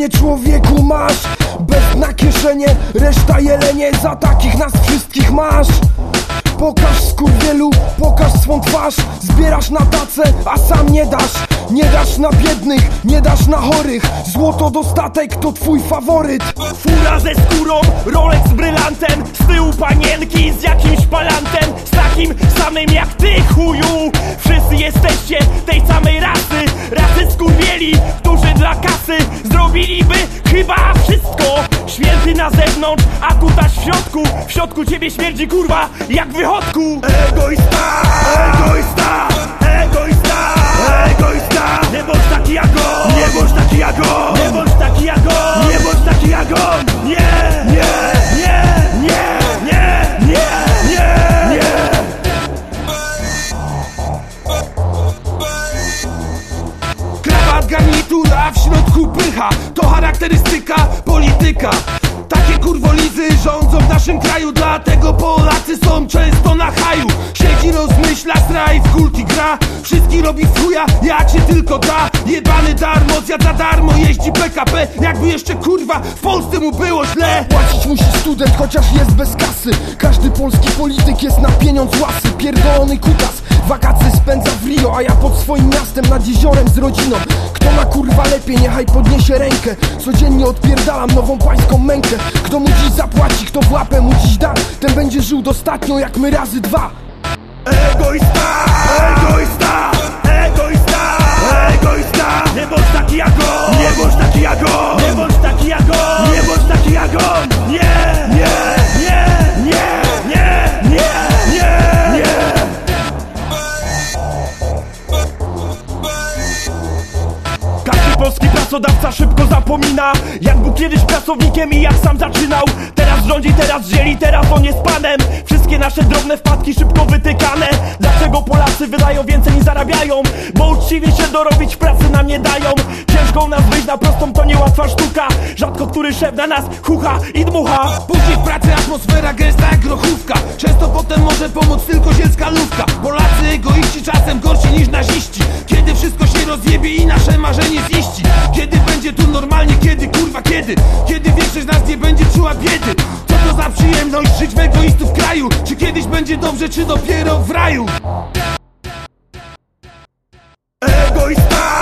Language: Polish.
kieszenie człowieku masz. Bez na kieszenie, reszta jelenie. Za takich nas wszystkich masz. Pokaż skurwielu, pokaż swą twarz. Zbierasz na tacę, a sam nie dasz. Nie dasz na biednych, nie dasz na chorych. Złoto dostatek to twój faworyt. Fura ze skórą, Rolex z brylantem. Z tyłu panienki z jakimś palantem Z takim samym jak ty chuju. Wszyscy jesteście tej samej rasy. Rasy skurwieli, kasy Zrobiliby chyba wszystko. Święty na zewnątrz, a kutaś w środku. W środku ciebie śmierdzi kurwa jak wychodku. Egoista, egoista, egoista, egoista. Nie bądź taki jak on, nie bądź taki jak on. Nie bądź taki jak on, nie bądź taki jak on. Nie, nie, nie, nie, nie, nie, nie, nie. Krawat, garnitur, a w środku To charakterystyka polityka. Takie kurwolizy rządzą w naszym kraju Dlatego Polacy są często na haju. Siedzi, rozmyśla, straj w kulti gra. Wszystkich robi w jak się tylko da. Jebany darmo, zjadł za darmo Jeździ PKP, jakby jeszcze kurwa W Polsce mu było źle musi student, chociaż jest bez kasy. Każdy polski polityk jest na pieniądz łasy. Pierdolony kutas, wakacje spędza w Rio A ja pod swoim miastem, nad jeziorem z rodziną. Kto ma kurwa lepiej, niechaj podniesie rękę. Codziennie odpierdalam nową pańską mękę. Kto mu dziś zapłaci, kto w łapę mu dziś da Ten będzie żył dostatnio jak my razy dwa. Egoista, egoista, pracodawca szybko zapomina Jak był kiedyś pracownikiem i jak sam zaczynał. Teraz rządzi, teraz dzieli, teraz on jest panem. Wszystkie nasze drobne wpadki szybko wytykane. Dlaczego Polacy wydają więcej niż zarabiają? Bo uczciwie się dorobić pracy nam nie dają. Ciężko nas wyjść na prostą to niełatwa sztuka. Rzadko który szef na nas chucha i dmucha. Później w pracy atmosfera gęsta jak grochówka. Często potem może pomóc tylko zielska lówka Polacy egoiści czasem gorsi niż naziści. Kiedy będzie dobrze, czy dopiero w raju? Egoista!